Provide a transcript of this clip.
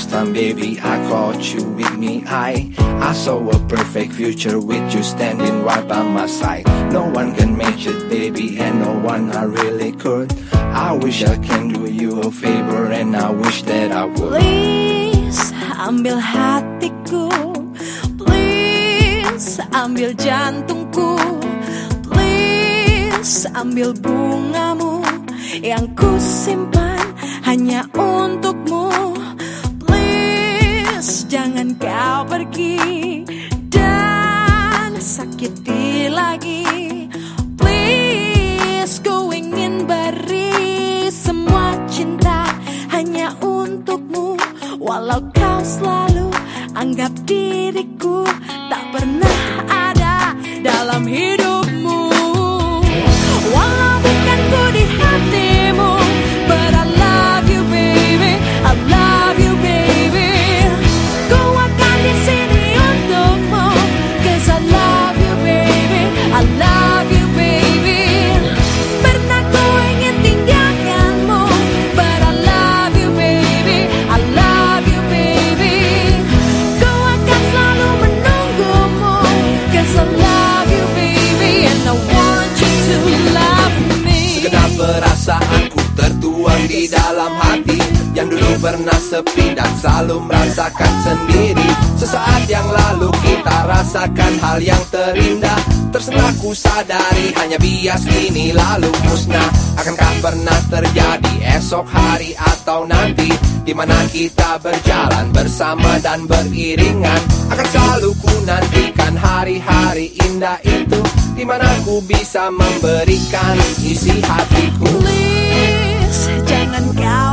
first time, baby, I caught you with me. I, I saw a perfect future with you standing right by my side. No one can match it, baby, and no one I really could. I wish I can do you a favor, and I wish that I would. Please, ambil hatiku. Please, ambil jantungku. Please, ambil bungamu yang ku simpan hanya untukmu. Jangan kau pergi dan sakiti lagi. Please, ku ingin beri semua cinta hanya untukmu. Walau kau selalu anggap diriku tak pernah ada dalam hidupmu. Perasaanku tertuang di dalam hati. Yang dulu pernah sepi dan selalu merasakan sendiri. Sesaat yang lalu kita rasakan hal yang terindah. Tersentak ku sadari hanya bias kini lalu musnah. Akankah pernah terjadi esok hari atau nanti? Di mana kita berjalan bersama dan beriringan? Akan selalu ku nantikan hari-hari indah itu. Di mana ku bisa memberikan isi hatiku jangan kau